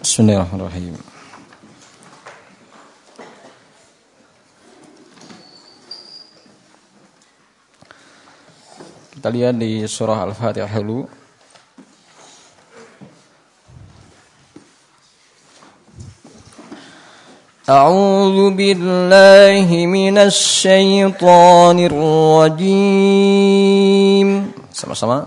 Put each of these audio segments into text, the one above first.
Bismillahirrahmanirrahim. Kita lihat di surah Al-Fatihah dulu. أعوذ بالله من الشيطان الرجيم sama-sama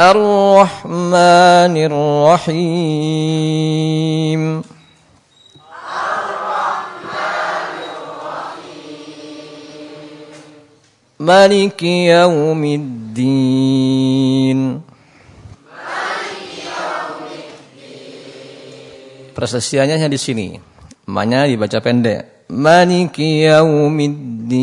الرحمن الرحيم الرحمن الرحيم مالك يوم الدين Presesiannya hanya di sini. Namanya dibaca pendek. Maliki yaumiddin.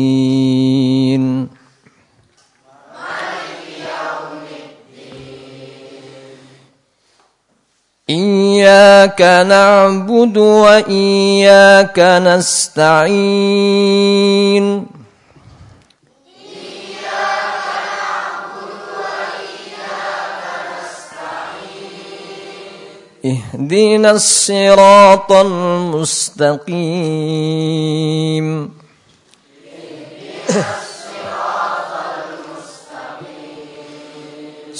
إياك نعبد وإياك نستعين. إياك نعبد وإياك نستعين اهدنا الصراط المستقيم اهدنا الصراط المستقيم.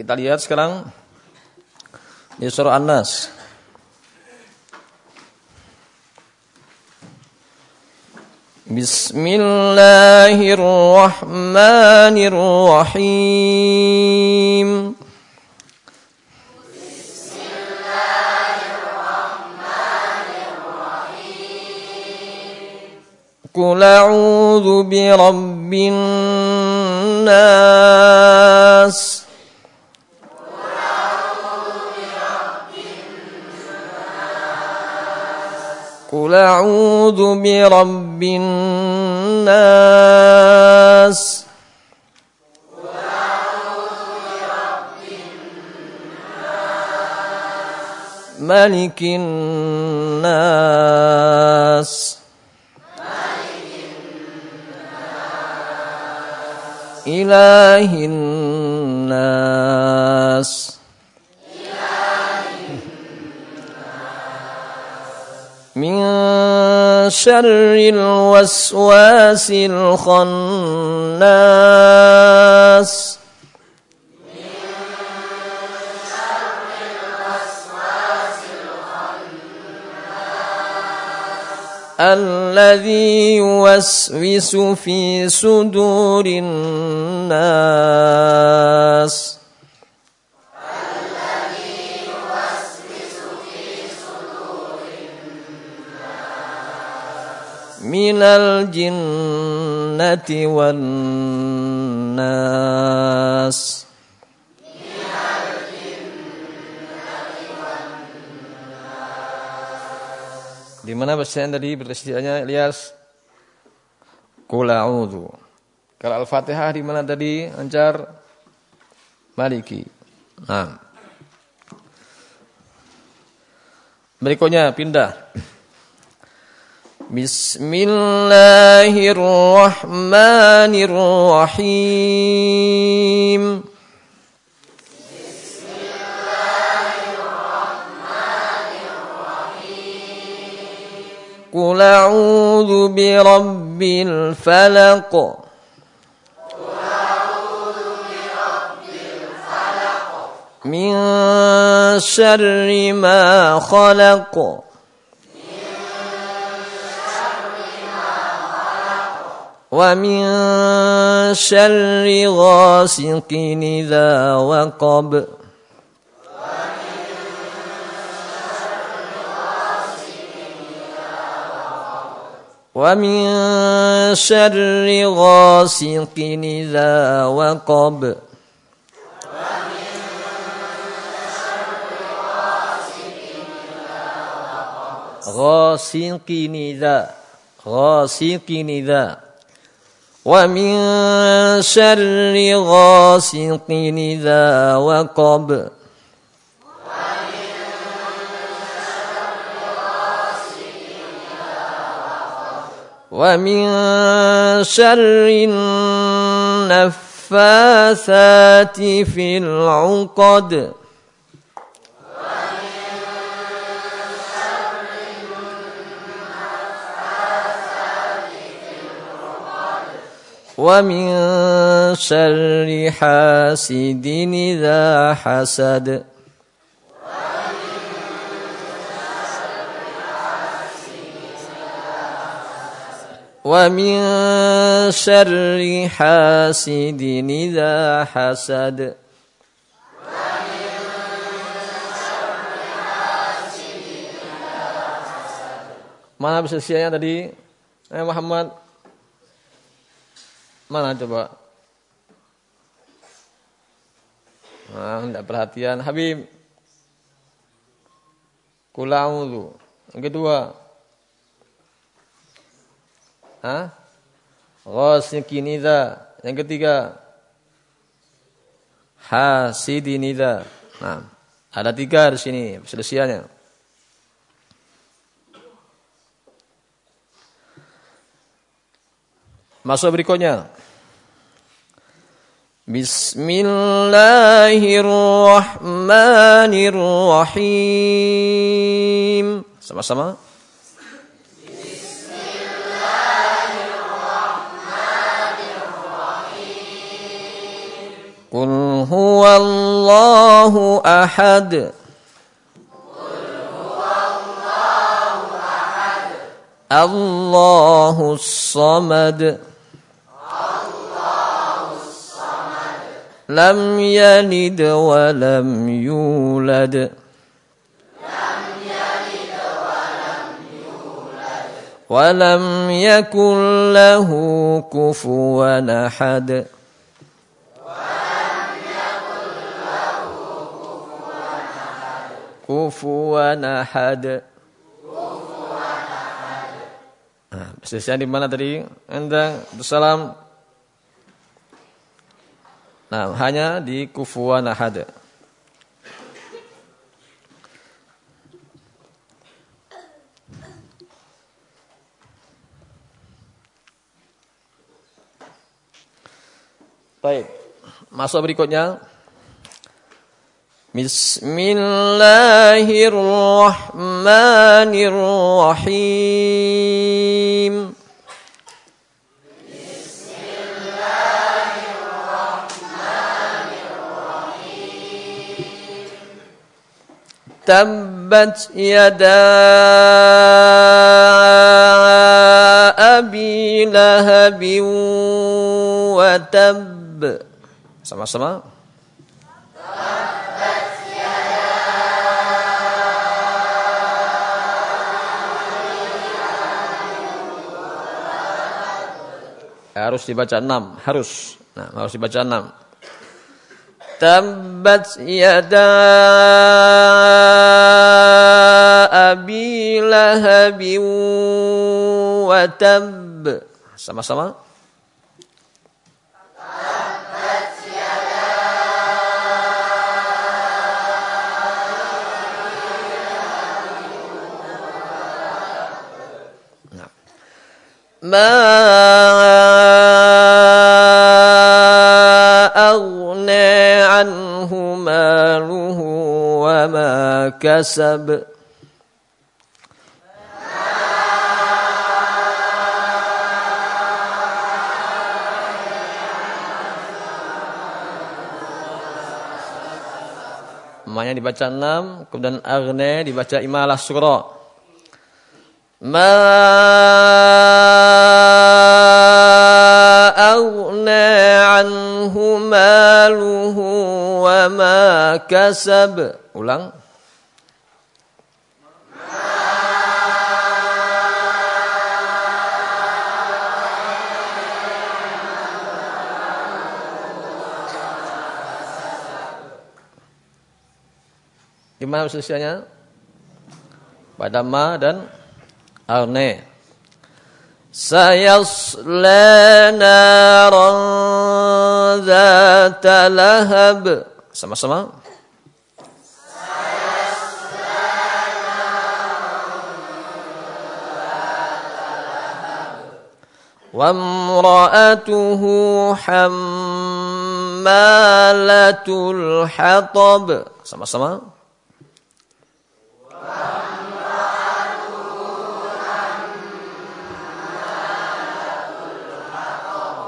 Kita lihat sekarang di surah An-Nas. Bismillahirrahmanirrahim. قل أعوذ برب الناس قل أعوذ برب الناس. ملك الناس. إله الناس. شر الوسواس الخناس. الذي يوسوس في صدور الناس. minal jinnati wan nas Di mana bacaan tadi berisiannya Ilyas? Qul a'udzu. Kalau Al-Fatihah di mana tadi? Ancar Maliki. Nah. Berikutnya pindah. بسم الله الرحمن الرحيم. قل أعوذ برب الفلق. قل أعوذ برب الفلق من شر ما خلق. ومن شر غاسق إذا وقب. ومن شر غاسق إذا وقب. غاسق إذا غاسق إذا ومن شر غاسق إذا وقب. ومن شر النفاثات في العقد. ومن شر حاسد إذا حسد ومن شر حاسد إذا حسد Mana pesisiannya tadi? Eh Muhammad. Mana coba? Nah, tidak perhatian. Habib. Kulaudu. Yang kedua. Hah? Ghasikinidha. Yang ketiga. Hasidinidha. Nah, ada tiga di sini perselisihannya. Masuk berikutnya. Bismillahirrahmanirrahim. Sama-sama. Qul huwallahu ahad. Allahus samad. الله أحد الله الصمد لم يلد ولم يولد ولم يكن له كفوا أحد kufuwan ahad. Nah, persisnya di mana tadi? Anda bersalam. Nah, hanya di kufuwan ahad. Baik. Masuk berikutnya. Bismillahirrahmanirrahim. تبت يدا أبي لهب وتب sama-sama harus dibaca enam, harus. Nah, harus dibaca enam. تبت يدا أبي لهب وتب. سما سما ما ماله وما كسب Emaknya dibaca enam, kemudian agne dibaca imalah surah. Aghna anhu maluhu wa ma kasab. Ulang. Gimana ususnya? Pada ma dan هوني سيصلى نارا ذات لهب. sama-sama وامرأته حمالة الحطب. سما سما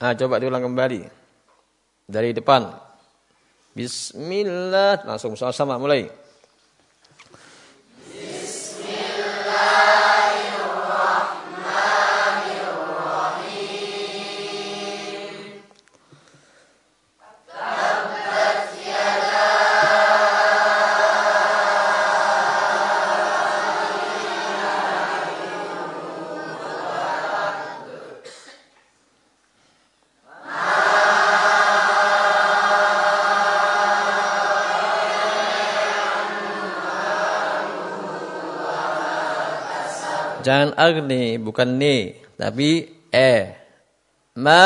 Nah, coba diulang kembali. Dari depan. Bismillah. Langsung sama-sama mulai. Agni, bukan ni, tapi e. Ma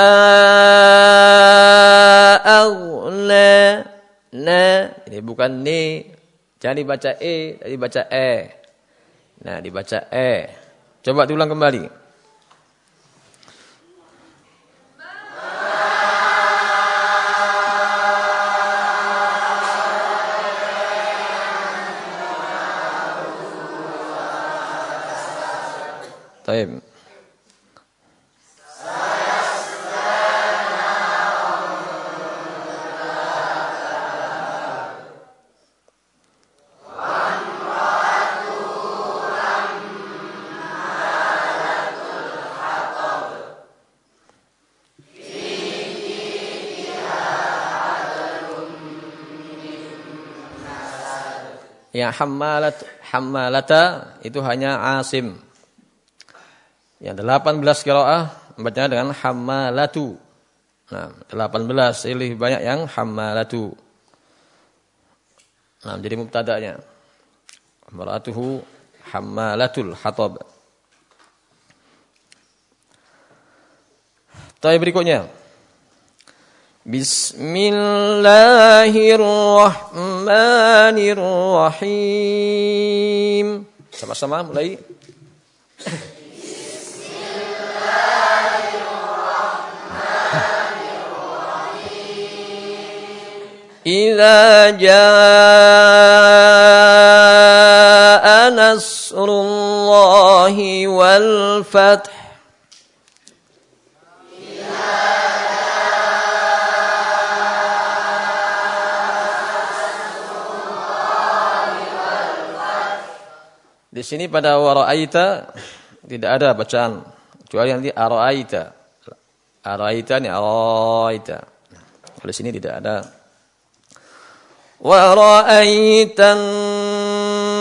aghna na. Ini bukan ni. Jangan dibaca e, tapi dibaca e. Nah, dibaca e. Coba diulang kembali. Taib. Ya hammalat hammalata itu hanya asim. Yang 18 qiraah membacanya dengan hammalatu. Nah, 18 lebih banyak yang hammalatu. Nah, jadi mubtada'nya. Maratuhu hammalatul hatab. Tapi berikutnya. Bismillahirrahmanirrahim. Sama-sama mulai. إذا جاء نصر الله والفتح Di sini pada waraaita tidak ada bacaan kecuali nanti araaita. Araaita ni araaita. Di sini tidak ada ورأيت الناس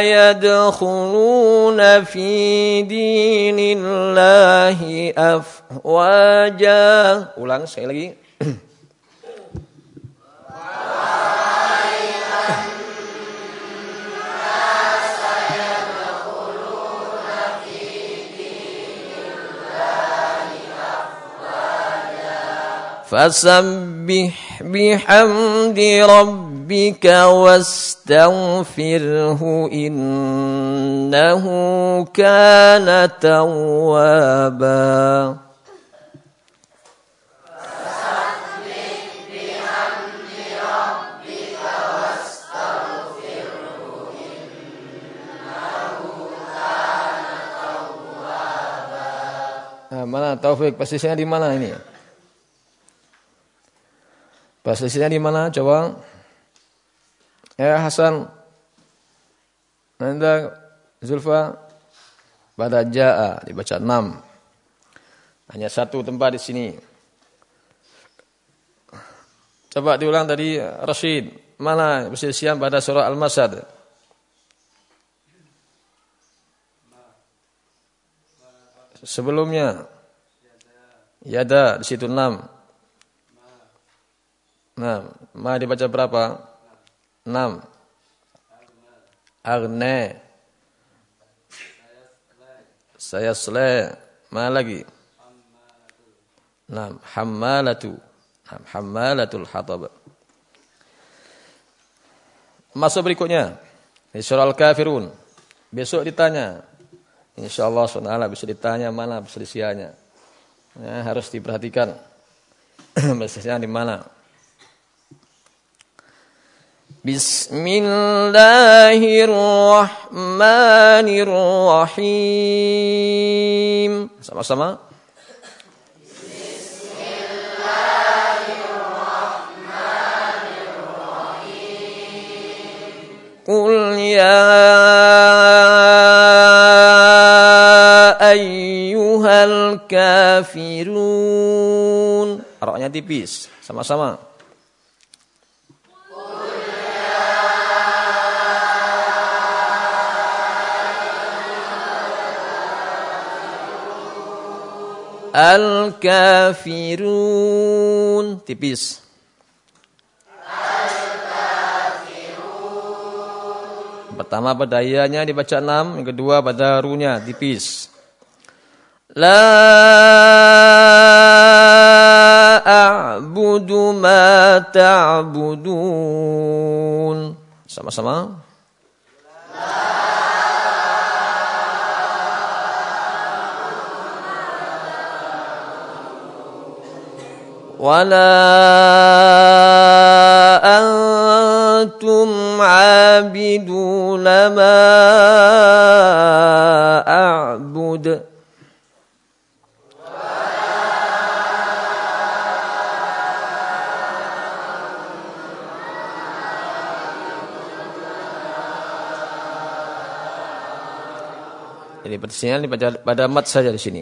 يدخلون في دين الله أفواجا ulang sekali lagi. فسبح بحمد ربك واستغفره إنه كان توابا mana Taufik? Posisinya di mana ini? Posisinya di mana? Coba. Ya Hasan. Anda Zulfa pada jaa dibaca enam. Hanya satu tempat di sini. Coba diulang tadi Rashid. Mana perselisihan pada surah Al-Masad? Sebelumnya Yada di situ enam. Nah, ma dibaca berapa? Enam. Agne. Saya sele. Ma lagi? Enam. Hammalatu. Hammalatul hatab. Masuk berikutnya. Di surah Al-Kafirun. Besok ditanya. InsyaAllah SWT bisa ditanya mana perselisihannya. Ya, harus diperhatikan. Bahasanya di mana? بسم الله الرحمن الرحيم. سما سما قل يا أيها الكافرون. رأينا بيس سما سما Al-kafirun. Tipis. Pertama pada ayahnya dibaca enam, yang kedua pada runya tipis. La a'budu ma ta'budun. Sama-sama. La ولا أنتم عابدون ما أعبد Jadi pertanyaan pada pada mat saja di sini.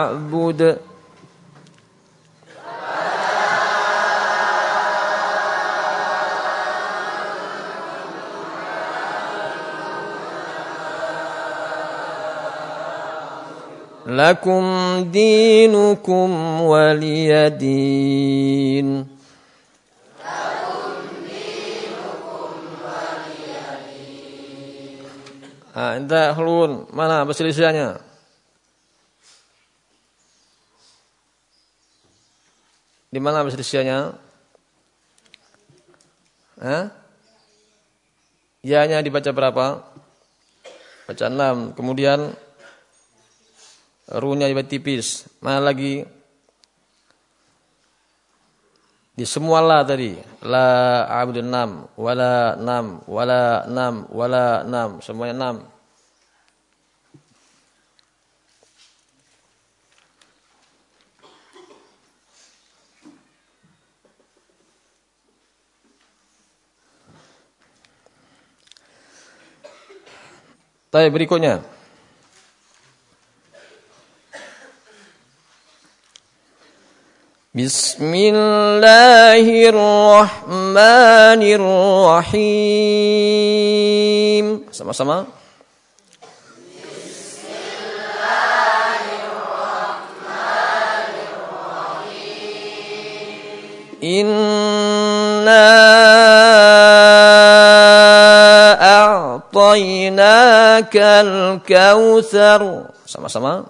أعبد لكم دينكم ولي دين Nah, enta hulun, mana perselisihannya? Di mana perselisihannya? Hah? Ya-nya dibaca berapa? Baca enam. Kemudian runya dibaca tipis. Mana lagi? Di semua la tadi. La abdun enam. Wala enam. Wala enam. Wala enam. Semuanya enam. Tapi berikutnya. Bismillahirrahmanirrahim. Sama-sama. Inna أعطيناك الكوثر. سما سما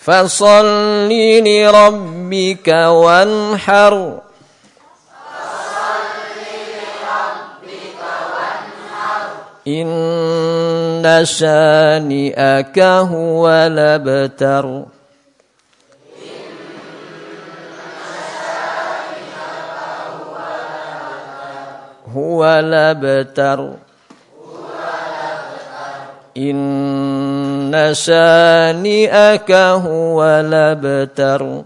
فصل لربك وانحر فصل لربك وانحر. إن إن شانئك هو لبتر هو لبتر إن شانئك هو لبتر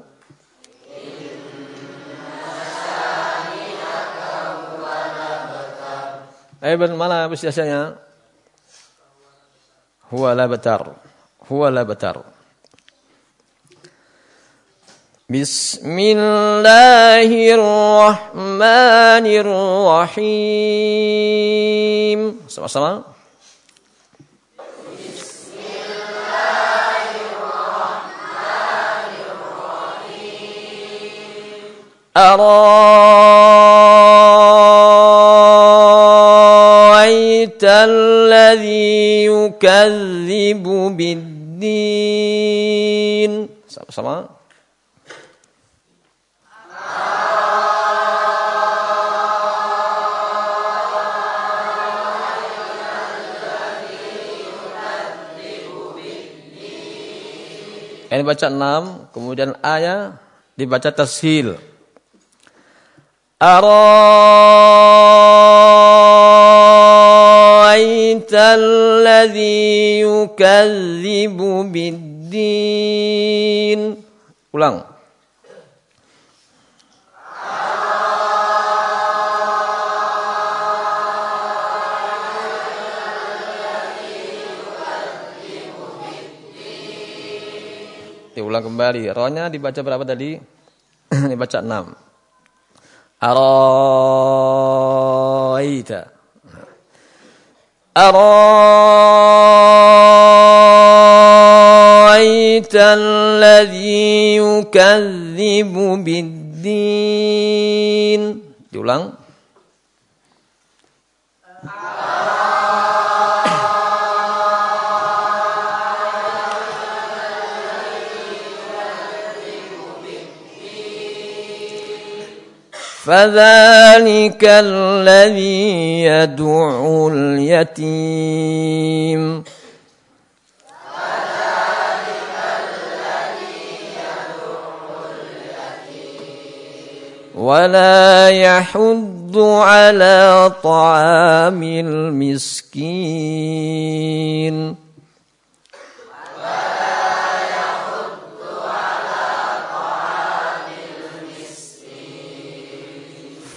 Eh mana biasanya? هو لا بتر هو لا بتر. بسم الله الرحمن الرحيم. sama-sama Bismillahirrahmanirrahim أرايت الذي يكذب بالدين sama-sama Ini baca enam, kemudian ayat dibaca tashil. أرايت الذي يكذب بالدين ulang Diulang kembali. Rohnya dibaca berapa tadi? dibaca enam. أرايت أرأيت الذي يكذب بالدين؟ Diulang فذلك الذي يدعو اليتيم. ولا يحض على طعام المسكين.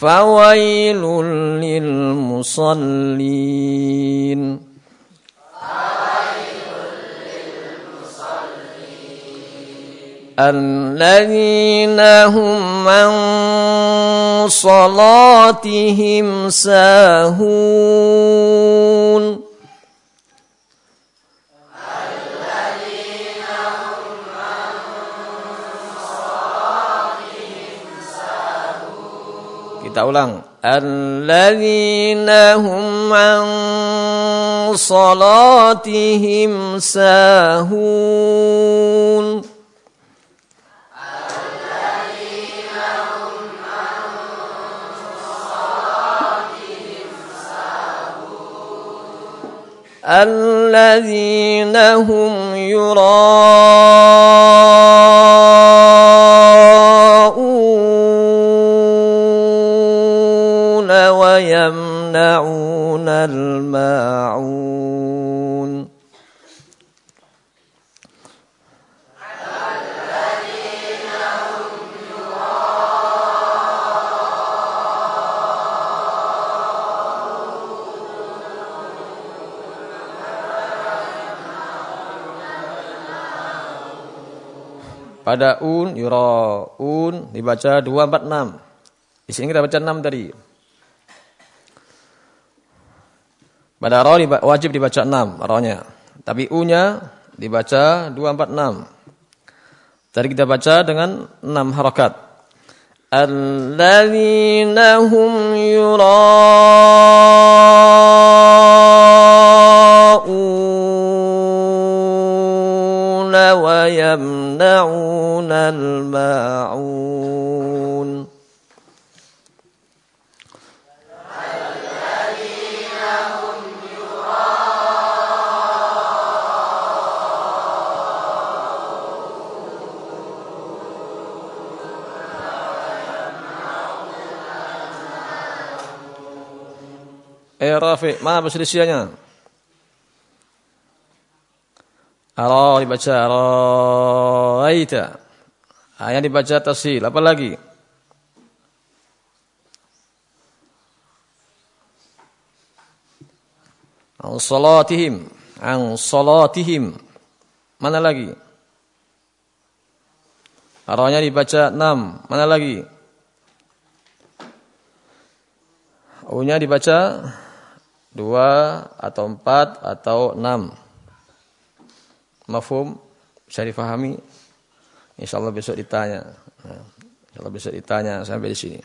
فويل للمصلين. الذين هم عن صلاتهم ساهون. Kita ulang. Alladzina hum an salatihim sahun. الذين هم يراءون الماعون Pada un, yura, un, dibaca 246. Di sini kita baca 6 tadi. Pada ra wajib dibaca 6 ra-nya. Tapi u-nya dibaca 246. Tadi kita baca dengan 6 harakat. Alladzina hum yura'una wa yamna'una al-ma'un. Eh Rafi, mana perselisihannya? Ara dibaca araita. Ayat dibaca tasil. Apa lagi? An salatihim. An salatihim. Mana lagi? Aranya dibaca enam. Mana lagi? U-nya dibaca dua atau empat atau enam. Mafhum bisa difahami. Insya Allah besok ditanya. Nah, insya Allah besok ditanya sampai di sini.